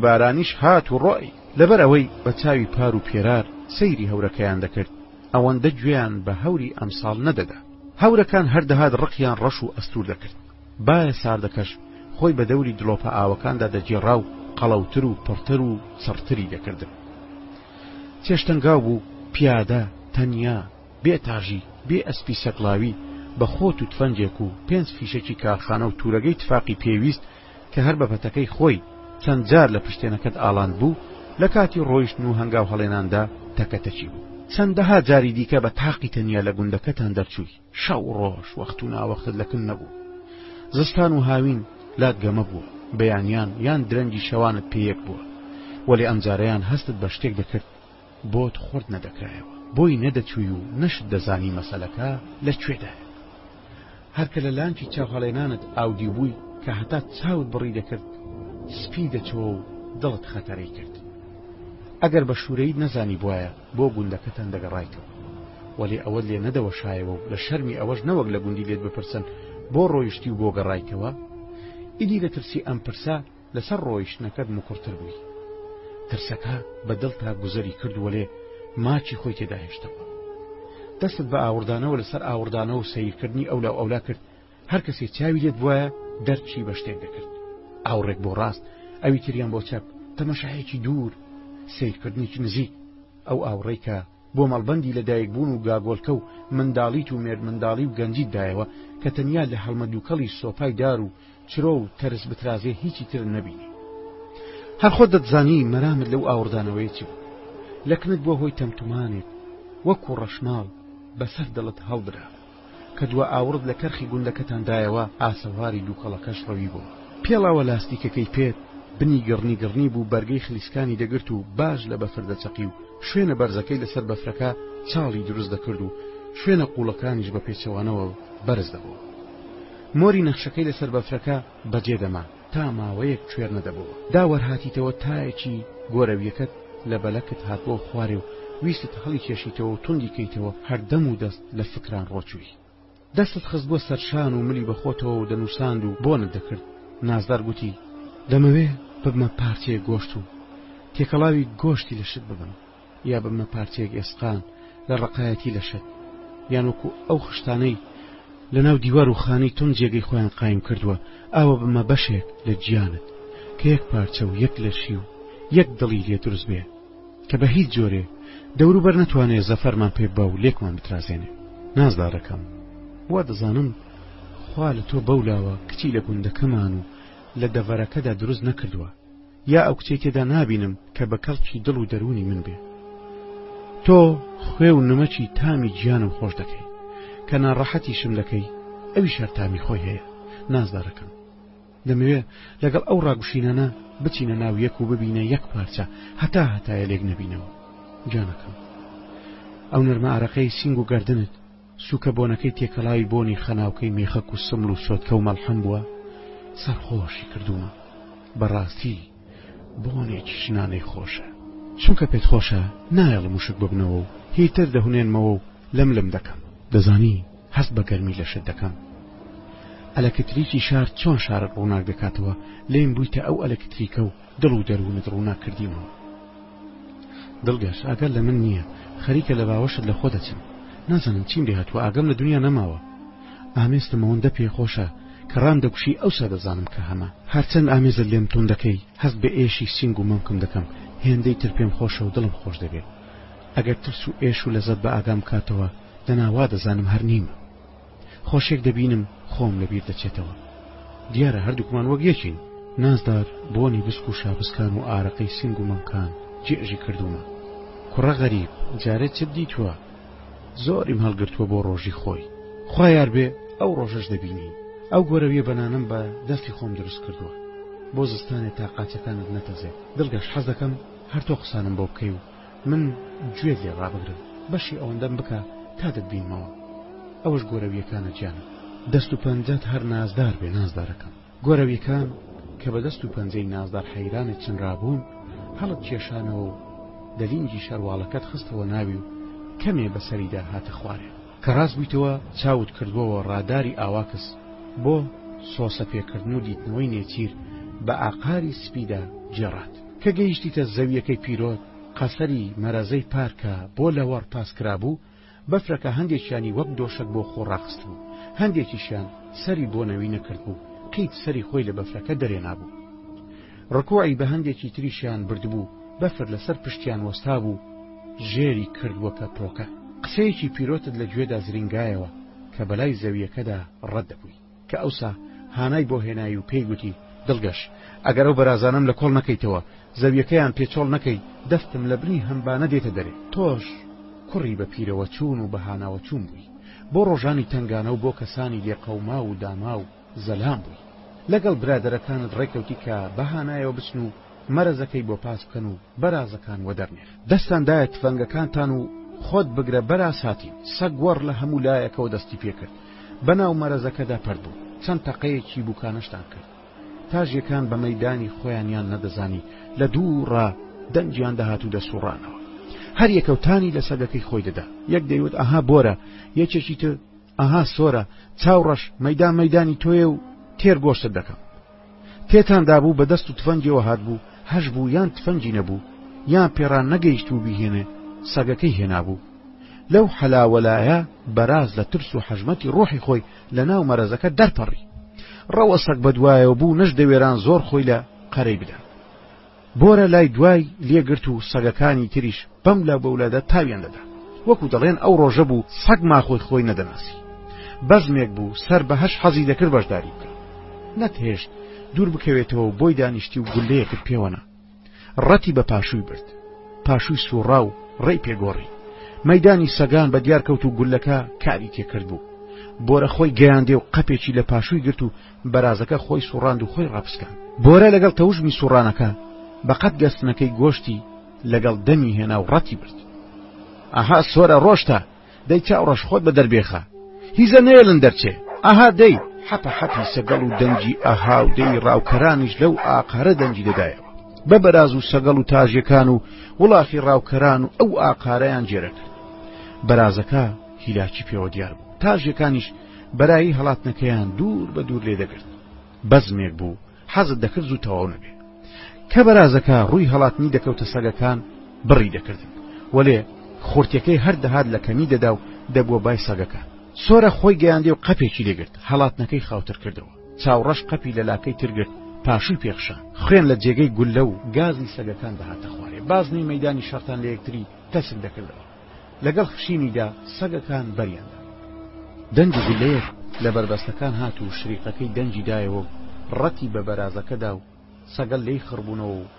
بارانیش هات و ڕۆی. لەبەر ئەوەی بە چاوی پار و پێرار سەیری هەورەکەیان دەکرد، ئەوەندە گوێیان بە هەوری ئەمساڵ نەدەدا. هەورەکان هەر دەهات ڕقیان ڕەش و ئەستوور دەکرد. بایە ساردەکەش خۆی بە دەوری دڵۆپە ئاوەکاندا دەگێڕا و قەڵەوتر و پڕتر و چڕتری دەکردن. چێشتەنگاو بوو، پیادە، تەنیا، بێ تاژی، بێ ئەسپی سەکڵاوی، بە خۆت و تفەنگێک و پێنج فیشەکی کارخانە و تورەگەی تفاقی پێویست، کە هەر بە پەتەکەی خۆی چەند جار لە پشتێنەکەت ئاڵاند بوو، لە کاتی ڕۆیشتن و هەنگاو هەڵێناندا تەکەتەکی بوو. چەندەها جاری دیکە بە تاقی تەنیا لە گوندەکەتان دەرچووی، شەو و ڕۆژ، وەخت و ناوەختت لە کن نەبوو. زستان و هاوین لات گەمە بووە، بەیانیان یان درەنگی شەوانت پێ یەک بووە، وەلێ ئەمجارەیان هەستت بە شتێک دەکرد، بۆت خورد نەدەکرایەوە بۆی نەدەچووی و نەشت دەزانی مەسەلەکە لە کوێدایە هەر کە لە لانکی چاو هەڵێنانت ئاودیو بووی کە هەتا چاوت بڕی دەکرد سپی دەچۆوە و دڵت خەتەرەی کرد ئەگەر بە شوورەیت نەزانیبوایە بۆ گوندەکەتان دەگەڕایتەوە وەلێ ئەوەت لێ نەدەوەشایەوە و لە شەرمی ئەوەش نەوەک لە گوندی لێت بپرسن بۆ ڕۆیشتی و بۆ گەڕایتەوە ئیدی لە ترسی ئەم پرسە لەسەر ڕۆیشتنەکەت مکوڕتر بووی ترسەکە بە دڵتا گوزەری کرد وەلێ ماچی خۆی تێدا هێشتەوە دەستت بە ئاوڕدانەوە لەسەر ئاوڕدانەوە و سەیرکردنی ئەو لەو ئەولا کرد هەر کەسێ چاوی لێت بواە دەرچی بە شتێک دەکرد ئاوڕێک بۆ ڕاست ئەوی تریان بۆ چەپ تەمەشایەکی دوور سیرکردنیی نزیک ئەو ئاوڕێکە بۆ مەڵبەندی لەدایکبوون و گاگۆڵکە و منداڵیت و مێردمنداڵی و گەنجیت دایەوە کە تەنیا لە هەڵمە دووکەڵی سۆپای دار و چرۆ و تەرس بترازێ هیچی تر نەبینی. هەر خۆت دەتزانی مەرامت لەو ئاوڕدانەوەیە چ بوو. لەکنت بووە هۆی تەمتومانێک وەکوو ڕەشماڵ بەسەر دڵت هەڵدرا. کە دوا ئاوڕت لە کەرخی گوندەکەتان دایەوە ئاسەواری دووکەڵەکەش ڕەوی بۆ پێڵاوە لاستیکەکەی پێت بنی گڕنی گڕنی بوو بەرگەی خلیسکانی دەگرت و باش لە بەفر دەچەقی و شوێنە بەرزەکەی لەسەر بەفرەکە چاڵی دروست دەکرد و شوێنە قوڵەکانیش بە پێچەوانەوە بەرز دەبوو مۆری نەخشەکەی لەسەر بەفرەکە بەجێ دەما تا ماوەیەک کوێر نەدەبۆوە دا وەرهاتیتەوە تایەکی گۆرەویەکەت لە بەلەکت هاتبۆ خوارێ و ویستت هەڵی کێشیتەوە و توندی کەیتەوە هەر دەم و دەست لە فکران ڕۆچووی دەستت خستبوە سەر شان و ملی بەخۆتەوە و دەنووساند و بۆنت دەکرد نازدار گوتی دەمەوێ ببمە پارچەیەک گۆشت و تێکەڵاوی گۆشتی لە شت ببم یا ببمە پارچەیەک ئێسقان لە ڕەقایەتی لەشت، یان وەکو ئەو خشتانەی لە ناو دیوار و خانەی تۆم جێگەی خۆیان قایم کردووە، ئاوا ببمە بەشێک لە گیانت کە یەک پارچە و یەک لەشی و یەک دڵی لێ دروست بێ کە بە هیچ جۆرێ دەوروبەر نەتوانێ زەفەرمان پێ ببا و لێکمان بترازێنێ. نازدارەکەم، وا دەزانم خوا لە تۆ بەولاوە کچی لە گوندەکەمان و لە دەڤەرەکەدا دروست نەکردووە، یا ئەو کچەی تێدا نابینم کە بە کەڵکی دڵ و دەروونی من بێ تۆ خوێ و نمەکی تامی گیانم خۆش دەکەی کە ناڕەحەتیشم دەکەی ئەوی شەرتامی خۆی هەیە نازدارەکەم دەمەوێ لەگەڵ ئەو ڕاگوشینانە بچینە ناو یەک و ببینە یەک پارچە هەتا هەتایە لێک نەبینەوە گیانەکەم ئەو نەرمە ئارەقەی سینگ و گردنت سوکە بۆنەکەی تێکەڵاوی بۆنی خەناوکەی مێخەک و سمڵ و سۆتکە و مەڵحەم بووە سەرخۆشی کردوومە بەڕاستی بۆنێکی ژنانەی خۆشە چونکە پێت خۆشە نایەڵم وشک ببنەوە و هیتر دەهونێنمەوە و لەم لەم دەکەم دەزانی هەست بە گەرمی لەشت دەکەم ئەلەکتریکی شار چۆن شارت ڕووناک دەکاتەوە لێم بوویتە ئەو ئەلەکتریکە و دڵ و دەروونت ڕووناک کردیمەوە دڵگەش ئاگات لە من نییە خەریکە لە باوەشت لە خۆ دەچم نازانم چیم لێ هاتووە ئاگام لە دونیا نەماوە ئامێزتم ئەوەندە پێ خۆشە کە ڕام دەکوشی ئەوسا دەزانم کە هەمە هەرچەند ئامێزت لێم توند دەکەی هەست بە ئێشی سینگ و مەمکم دەکەم هێندەی تر پێم خۆشە و دڵم خۆش دەبێ ئەگەر ترس و ئێش و لەزەت بە ئاگام کاتەوە دەنا وا دەزانم هەر نیمە. خۆشێک دەبینم خۆم لەبیر دەچێتەوە دیارە هەردووکمان وەک یەکین. نازدار بۆنی بسک و شابسکان و ئارەقەی سینگ و مەمکان جێژی کردوومە. کوڕە غەریب جارێ چت دیتووە؟ زۆریم هەڵگرتووە بۆ ڕۆژی خۆی. خوا یار بێ ئەو ڕۆژەش دەبینین. ئەو گۆرەویە بەنانەم بە دەستی خۆم دروست کردووە. بۆ زستانێ تا قاچەکانت نەتەزێ. دڵگەش حەز دەکەم هەر تۆ قسانم بۆ بکەی و من گوێت لێ ڕابگرم بەشی ئەوەندەم بکە تا دەتبینمەوە ئەوەش گۆرەویەکانە گیانم. دەست و پەنجەت هەر نازدار بێ نازدارەکەم. گۆرەویەکان کە بە دەست و پەنجەی نازدار حەیرانت چنرابوون هەڵت کێشانەوە و دەلینگی شەرواڵەکەت خستەوە ناوی و کەمێ بە سەریدا هاتە خوارێ. کە ڕاست بوویتەوە چاوت کردووەوە ڕاداری ئاواکس بۆ سۆسە پێکردن و دیتنەوەی نێچیر بە ئاقاری سپیدا گێڕات. کە گەیشتیتە زەوییەکەی پیرۆت، قەسری، مەرەزەی پار کە بۆ لەوەڕ تاس کرابوو، بەفرەکە هەندێکیانی وەک دۆشەک بۆ خۆ ڕاخستبوو، هەندێکیشیان سەری بۆ نەوی نەکردبوو، قیت سەری خۆی لە بەفرەکە دەرێنابوو. ڕکووعی بە هەندێکی تریشیان بردبوو، بەفر لەسەر پشتیان وەستابوو، ژێری کردووە پە پۆکە. قسەیەکی پیرۆتت لە گوێدا زرینگایەوە کە بەلای زەوییەکەدا ڕەت دەبووی. کە ئەوسا هانای بۆ هێنای و پێی گوتی، دڵگەش، ئەگەر ئەو بەرازانەم لە کۆڵ نەکەیتەوە، زەوییەکەیان پێ چۆڵ نەکەی، دەستم لە بنی هەمبانە دێتە دەرێ. تۆش کوڕی بە پیرەوەچوون و بەهاناوەچوون بووی، بۆ ڕۆژانی تەنگانە و بۆ کەسانی لێ قەوماو و داماو زەلام بووی. لەگەڵ برادەرەکانت ڕێکەوتی کە بە هانایەوە بچن و، مەرەزەکەی بۆ پاس بکەن و بەرازەکان وەدەرنێن. دەستان دایە تفەنگەکانتان و خۆت بگرە بەراز هاتین. سەگوەڕ لە هەموو لایەکەوە دەستی پێکرد. بە ناو مەرەزەکەدا پەرت بوو. چەند تەقەیەکی بووکانەشتان کرد. تاژیەکان بە مەیدانی خۆیانیان نەدەزانی لە دووڕا دەنگیان دەهات و دەسوڕانەوە. هەر یەکە و تانی لە سەگەکەی خۆی دەدا. یەک دەیوت ئەها بۆرە، یەکێکی تر ئەها سۆرە، چاو ڕەش، مەیدان مەیدانی تۆیە و تێر گۆشتت دەکەم. پێتان دابوو بە دەست و تفەنگیەوە هاتبوو هەشبوو یان تفەنگی نەبوو یان پێڕان نەگەیشتبوو بیهێنێ سەگەکەی هێنابوو لەو حەلاوەلایە بەراز لە ترس و حەژمەتی ڕۆحی خۆی لە ناو مەرەزەکە دەرپەڕی ڕەوە سەگ بەدوایەوە بوو نەش دەوێران زۆر خۆی لە قەرەی بدا بۆرە لای دوای لێ گرت و سەگەکانی تریش بەم لاو بەو لادا تاویان دەدا. وەکو دەڵێن ئەو ڕۆژە بوو سەگ ماخۆی خۆی نەدەناسی. بەزمێک بوو سەر بە هەشت حەزی دەکرد بەشداری بکا. نەتهێشت دوور بکەوێتەوە و بۆی دانیشتی و گوللەیەکت پێوەنا. ڕەتی بە پاشووی برد. پاشووی سووڕا و ڕێی پێ گۆڕی. مەیدانی سەگان بە دیار کەوت و گوللەکە کاری تێ کرد بوو. بۆرە خۆی گەیاندێ و قەپێکی لە پاشووی گرت و بەرازەکە خۆی سوڕاند و خۆی ڕاپسکاند. بۆرە لەگەڵ تەوژمی سوڕانەکە بە قەد گەستنەکەی گۆشتی لەگەڵ دەمی هێنا و ڕەتی برد. ئاها سۆرە ڕۆشتە، دەی چاوڕەش خۆت بە دەربێخە. هیزە نەیەلن دەرچێ. ئاها دەی. حەپە حەپی سەگەڵ و دەنگی ئاها و دەی ڕاوکەرانیش لەو ئاقارە دەنگی دەدایەوە. بە بەراز و سەگەڵ و تاژەکان و وڵاخی ڕاوکەران و ئەو ئاقارەیان جێرەکرد. بەرازەکە هیلاکی پێوە دیار بوو. تاژەکانیش. بەرایی هەڵاتنەکەیان دوور بە دوور لێ دەگرت بەزمێک بوو حەزت دەکرد زوو تەواو نەبێ کە بەرازەکە ڕووی هەڵاتنی دەکەوتە سەگەکان بڕی دەکردن وەلێ خورتەکەی هەر دەهات لە کەمی دەدا و دەبووە بای سەگەکان سۆرە خۆی گەیاندێ و قەپێکی لێگرت هەڵاتنەکەی خاوتر کردەوە چاوڕەش قەپی لە لاکەی ترگرت پاشوی پێخشان خوێن لە جێگەی گوللە و گازی سەگەکان دەهاتە خوارێ بازنەی مەدانی شەرتان لە یەکتری تەسک دەکردەوە لەگەڵ خشینیدا سەگەکان بەریان دا. دەنگی گوللەیەک لە بەربەستەکان هات و شریقەکەی دەنگی دایەوە و ڕەتی بە بەرازەکە دا و سەگە لێی خڕبوونەوە و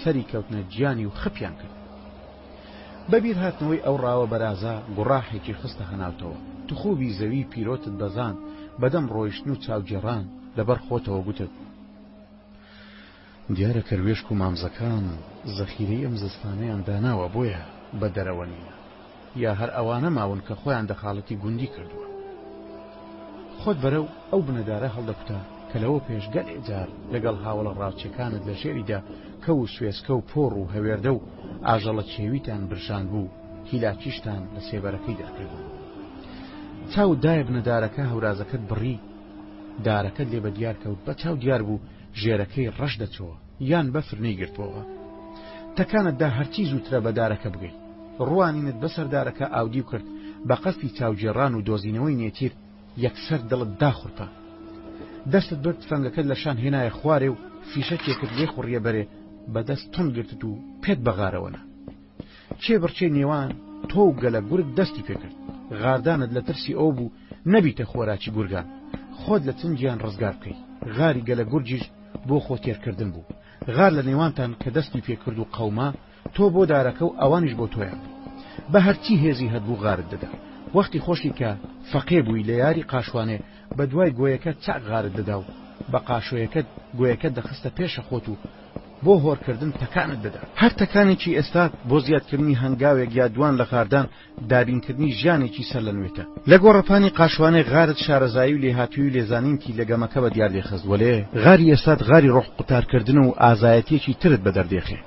سەری کەوتنە گیانی و خەپیان کرد. بە بیرهاتنەوەی ئەو ڕاوە بەرازە گوڕاحێکی خستە هەناوتەوە. تخووبی زەوی پیرۆتت بەزاند بەدەم ڕۆیشتن و چاوگێڕان لەبەر خۆتەوە گوتت. دیارە کەروێشک و مامزەکان زەخیرەی ئەم زستانەیان داناوە بۆیە بە دەرەوە نین یا هەر ئەوانە ماون کە خۆیان دەخاڵەتی گوندی کردووە. خۆت بەرەو ئەو بنە دارە هەڵدەکوتا کە لەوە پێش گەلێ جار لەگەڵ هاوەڵە ڕاوچێکانت لە ژێریدا کەو و سوێسکە و پۆڕ و هەوێردە و ئاژەڵە کێویتان برژاند بوو هیلاکیشتان لە سێبەرەکەی دەرکردن. چاوت دایە بنە دارەکە هەورازەکەت بڕی دارەکەت لێ بە دیار کەوت بە چاو دیار بوو ژێرەکەی ڕەش دەچۆ یان بەفر نەیگرتبۆوە تەکانت دا هەرچی زووترە بە دارەکە بگەی ڕوانینت بەسەر دارەکە ئاودیو کرد بە قەستی چاوگێڕان و دۆزینەوەی نێچیر یەکسەر دڵت داخورپا دەستت برد تفەنگەکەت لە شان هێنایە خوارێ و فیشەکێکت لێ خوڕیە بەرێ بە دەست توند گرتت و پێت بەغارەوە نا کێبڕکێی نێوان تۆ و گەلە گورگ دەستی پێکرد، غاردانت لە ترسی ئەوە بوو نەبیتە خۆراکی گورگان، خۆت لە تنگیان ڕزگار بکەی، غاری گەلە گورگیش بۆ خۆ تێرکردن بوو، غار لە نێوانتان کە دەستی پێکرد و قەوما، تۆ بۆ دارەکە و ئەوانیش بۆ تۆیان بوو. بە هەرچی هێزی هەبوو غارت دەدا. وەختی خۆشی کە فەقێ بووی لە یاری قاشوانێ بە دوای گۆیەکە چاک غارت دەدا و بە قاشۆیەکەت گۆیەکە دەخستە پێشە خۆت و بۆ هۆرکردن تەکانت بدە. هەر تەکانێکی ئێستا بۆ زیادکردنی هەنگاوێک یا دوان لە غاردان، دابینکردنی ژیانێکی سەرلەنوێتە. لە گۆڕەپانی قاشوانێ غارت شارەزایی و لێهاتوویی و لێزانینتی لە گەمەکە بە دیار دێخست، وەلێ غاری ئێستات غاری ڕۆح قوتارکردنە و ئازایەتییەکی ترت بە دەردێخێ.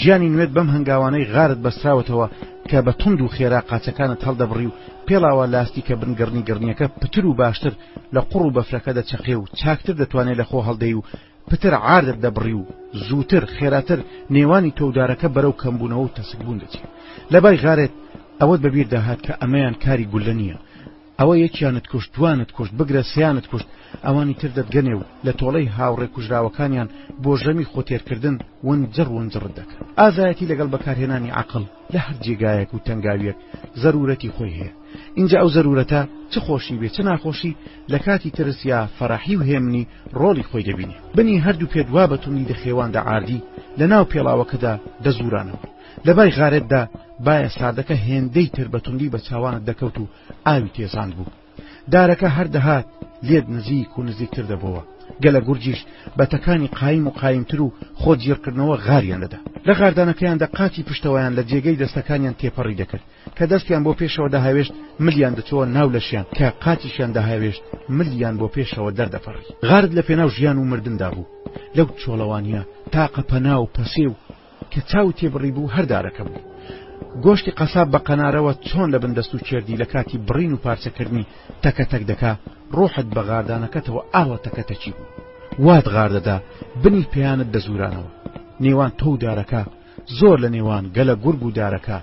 ژیانی نوێت بەم هەنگاوانەی غارت بەستراوەتەوە کە بە توند و خێرا قاچەکانت هەڵدەبڕی و پێڵاوە لاستیکە بنگڕنیگڕنییەکە پتر و باشتر لە قوڕ و بەفرەکە دەچەقێ و چاکتر دەتوانێ لە خۆ هەڵدێی و پتر عاردت دەبڕی و زووتر خێراتر نێوانی تۆ و دارەکە بەرەو کەمبوونەوە و تەسکبوون دەچی. لە بای غارێت ئەوەت بە بیردا هات کە ئەمەیان کاری گوللە نییە. ئەوە یەکیانت کوشت، دوانت کوشت، بگرە سێیانت کوشت، ئەوانی تر دەتگەنێ و لە تۆڵەی هاوڕێ کوژراوەکانیان بۆ ژەمی خۆتێرکردن ونجڕ ونجڕت دەکەن. ئازایەتی لەگەڵ بەکارهێنانی عەقڵ لە هەر جێگایەک و تەنگاویەک زەروورەتی خۆی هەیە. ئینجا ئەو زەروورەتە چ خۆشی بێ چ ناخۆشی لە کاتی ترس یا فەرحی و هێمنی ڕۆڵی خۆی دەبینێ. بنی هەردوو پێت وا بە توندی دەخێوان دە عاردی لە ناو پێڵاوەکەدا دەزوورانەوە. لە بای غارێتدا بایە ساردەکە هێندەی تر بە توندی بە چاوانت دەکەوت و ئاوی تێزاند بوو. دارەکە هەر دەهات لێت نزیک و نزیکتر دەبۆوە. گەلە گورجیش بە تەکانی قایم و قایمتر و خۆ جیڕکردنەوە غاریان دەدا. لە غاردانەکەیاندا قاچی پشتەوەیان لە جێگەی دەستەکانیان تێپەڕی دەکرد. کە دەستیان بۆ پێشەوە دەهاوێشت ملیان دەچۆوە ناو لەشیان، کە قاچیشیان دەهاوێشت ملیان بۆ پێشەوە دەردەپەڕی. غارت لە پێناو ژیان و مردندا بوو، لەو چۆڵەوانییە تاقە پەنا و پەسێو کە چاو تێبڕیبوو هەر دارەکە بوو. گۆشتی قەساب بە قەنارەوە چۆن لە بن دەست و چێردی لە کاتی بڕین و پارچەکردنی تەکە تەک دەکا، ڕۆحت بە غاردانەکەتەوە ئاوا تەکە تەکی بوو. وات غار دەدا بنی پێیانت دەزوورانەوە. نێوان تۆ و دارەکە، زۆر لە نێوان گەلە گورگ و دارەکە،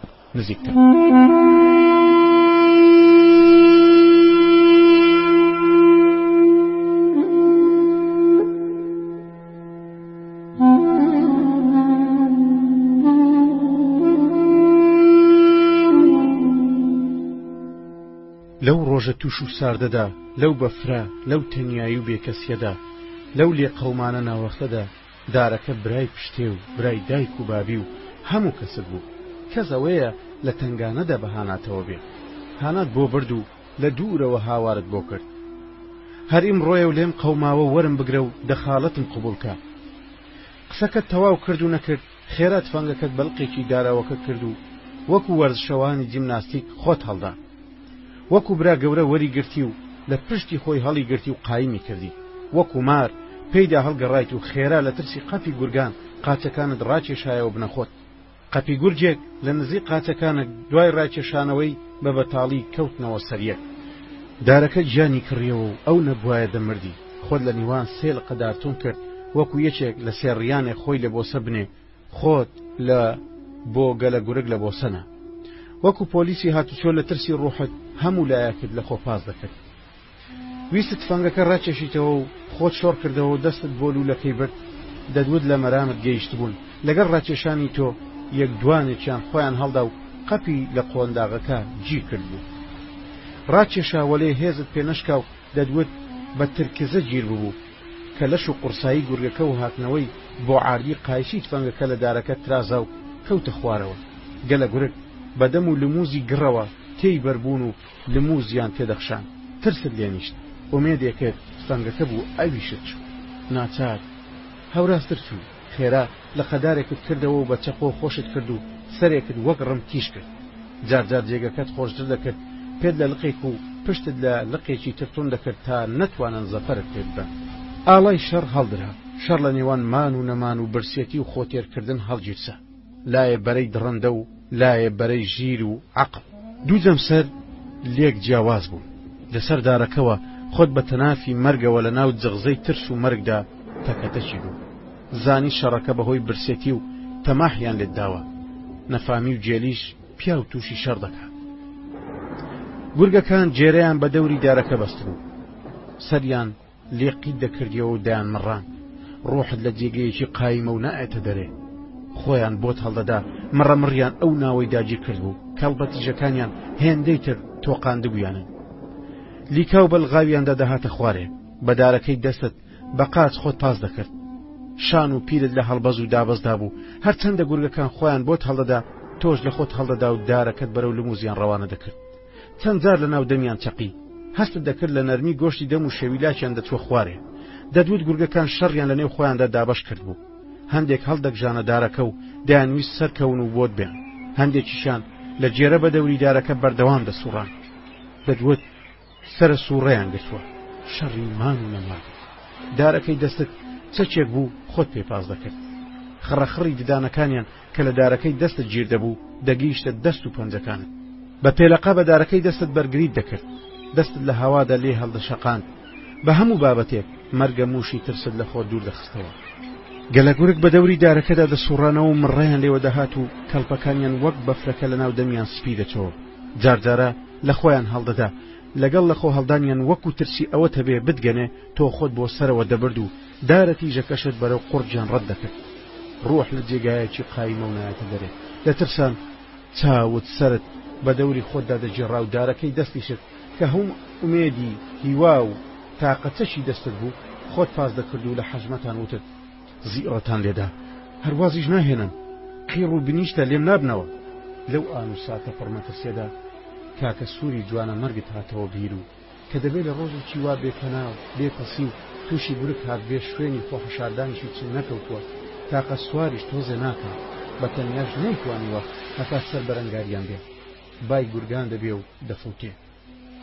لەو ڕۆژە توش و ساردەدا لەو بەفرە لەو تەنایی و بێکەسیەدا لەو لێ قەومانە ناوەختەدا دارەکە برای پشتێ و برای دایک و بابی و هەموو کەسک بوو. کەس ئەوەیە لە تەنگانەدا بە هاناتەوە بێ. هانات بۆ برد و لە دوورەوە هاوارت بۆ کرد. هەر ئیمڕۆیە و لێم قەوماوە وەرم بگرە و دەخاڵەتم قبووڵ کە. قسەکەت تەواو کرد و نەکرد خێرا تفەنگەکەت بە لقێکی داراوەکە کرد و وەکوو وەرزشەوانی جیمناستیک خۆت هەڵدا. وەکو برا گەورە وەری گرتی و لە پشتی خۆی هەڵی گرتی و قایمی کردی وەکو مار پێیدا هەڵگەڕایت و خێرا لە ترسی قەپی گورگان قاچەکانت ڕاکێشایەوە بنە خۆت قەپی گورجێک لە نزیک قاچەکانت دوای ڕاکێشانەوەی بە بەتاڵی کەوتنەوە سەر یەک دارەکە گیانی کڕیەوە و ئەو نەبوایە دەمردی خۆت لە نیوان سێ لقە دار تون کرد وەکو یەکێک لە سێ ڕیانێ خۆی لە بۆسە بنێ خۆت لە بۆ گەلە گورگ لە بۆسەنە وەکو پۆلیسی هاتوچۆ لە ترسی ڕوحت هەموو لایەکت لە خۆ پاس دەکرد ویست تفەنگەکە ڕاکێشیتەوە و خۆت شۆڕ کردەوە و دەستت بۆ لوولەکەی برد دەدوت لە مەرامت گەیشتبوون لەگەڵ ڕاکێشانی تۆ یەک دوانێکیان خۆیان هەڵدا و قەپی لە قۆنداغەکە گیر کردبوو ڕاکێشا وەلێ هێزت پێنەشکا و دەدوت بە ترکزە گیر ببوو کە لەش و قوڕسایی گورگەکە و هاتنەوەی بۆعاردی قایچی تفەنگەکە لە دارەکە ترازا و کەوتە خوارەوە. گەلە گورگ بە دەم و لموزی گڕەوە تێی بەربوون و لموزیان تێدەخشان. ترست لێنیشت. ئومێدێ کرد تفەنگەکە بوو ئەویشت چوو. ناچار هەوراستر چوو. خێرا لقەدارێکت کردەوە و بە چەقۆ خۆشت کرد و سەرێکت وەک ڕم تیژ کرد. جار جار جێگەکەت خۆشتر دەکرد، پێت لە لقێک و پشتت لە لقێکی تر توند دەکرد تا نەتوانن زەفەرت پێ ببەن. ئاڵای شەڕ هەڵدرا، شەڕ لە نێوان مان و نەمان و برسێتی و خۆ تێرکردن هەڵگیرسا. لایێ بەرەی دڕندە و لایێ بەرەی ژیر و عەقڵ. دوو جەمسەر لێک جیاواز بوون. لەسەر دارەکەوە خۆت بە تەنافی مەرگەوە لە ناو جغزەی ترس و مەرگدا تەکەتەکی بوو. زانی شەڕەکە بە هۆی برسێتی و تەماحیان لێت داوە. نەفامی و گێلیش پیاو تووشی شەڕ دەکا. گورگەکان گێرەیان بە دەوری دارەکە بەستبوو. سەریان. لێقیت دەکردیەوە و دەیانمڕان، ڕۆحت لە جێگەیەکی قایمە و نایەتە دەرێ. خۆیان بۆت هەڵدەدا، مڕەمڕیان ئەو ناوەی داگیر کردبوو، کەڵبە تیژەکانیان هێندەی تر تۆقاندبوویانن. لیکاو بەلغاویاندا دەهاتە خوارێ، بە دارەکەی دەستت بە قاچ خۆت پاس دەکرد. شان و پیرت لە هەڵبەز و دابەزدا بوو، هەرچەندە گورگەکان خۆیان بۆت هەڵدەدا، تۆش لە خۆت هەڵدەدا و دارەکەت بەرەو لموزیان ڕەوانە دەکرد. چەند جار لە ناو دەمیان چەقی. هەستت دەکرد لە نەرمی گۆشتی دەم و شەویلاکیان دەچووە خوارێ. دەتوت گورگەکان شەڕیان لە نێو خۆیاندا دابەش کردبوو. هەندێک هەڵدەکژانە دارەکە و دەیانویست سەرکەون و بۆت بێن. هەندێکیشیان لە جێرە بە دەوری دارەکە بەردەوام دەسووڕان. دەتوت سەرە سووڕیان گرتووە. شەڕی مان و نەمان بوو. دارەکەی دەستت چەکێک بوو خۆت پێ پاس دەکرد. خڕە خڕی ددانەکانیان کە لە دارەکەی دەستت گیر دەبوو دەگەیشتە دەست و پەنجەکانت بە پێلەقە بە دارەکەی دەستت بەرگریت دەکرد دەستت لە هەوادا لێ هەڵدەشەقاند بە هەموو بابەتێک مەرگە مووشی ترست لە خۆ دوور دەخستەوە گەلە گورگ بە دەوری دارەکەدا دەسوڕانەوە و مڕیان لێوە دەهات و کەڵپەکانیان وەک بەفرەکە لە ناو دەمیان سپی دەچەوە جارجارە لە خۆیان هەڵدەدا لەگەڵ لە خۆ هەڵدانیان وەکو ترسی ئەوە تەبێ بدگەنێ تۆ خۆت بۆ سەرەوە دەبرد و دارە تیژەکەشت بەرەو قوڕ گێنڕت دەکرد. ڕوح لە جێگایەکی قایمەو نایەتە دەرێ. لە ترسان چاوت سەرت بە دەوری خۆتدا دەگێڕا و دارەکەی دەستیشت کە هەوم ئومێدی هیوا و تاقە چەکی دەستت بوو، خۆت پاس دەکرد و لە حەژمەتان وتت. زیڕەتان لێدا هەر وازیش ناهێنن. قیڕ و بنیشتە لێم نابنەوە. لەو ئان و ساتە پڕ مەترسیەدا کاکە سووری جوانەمەرگت هاتەوە بیر و. کە دەبێ لە ڕۆژێکی وا بێ پەنا و بێ پەسی و تووشی گورگ هاتبێ شوێنی خۆحەشاردانیشی چوو نەکەوتووە، تاقە سواریش تۆزێ ناکا، بە تەنیاش نەیتوانیوە هەتا سەر بەرەنگاریان بێ، بای گورگان دەبێ و دەفەوتێ.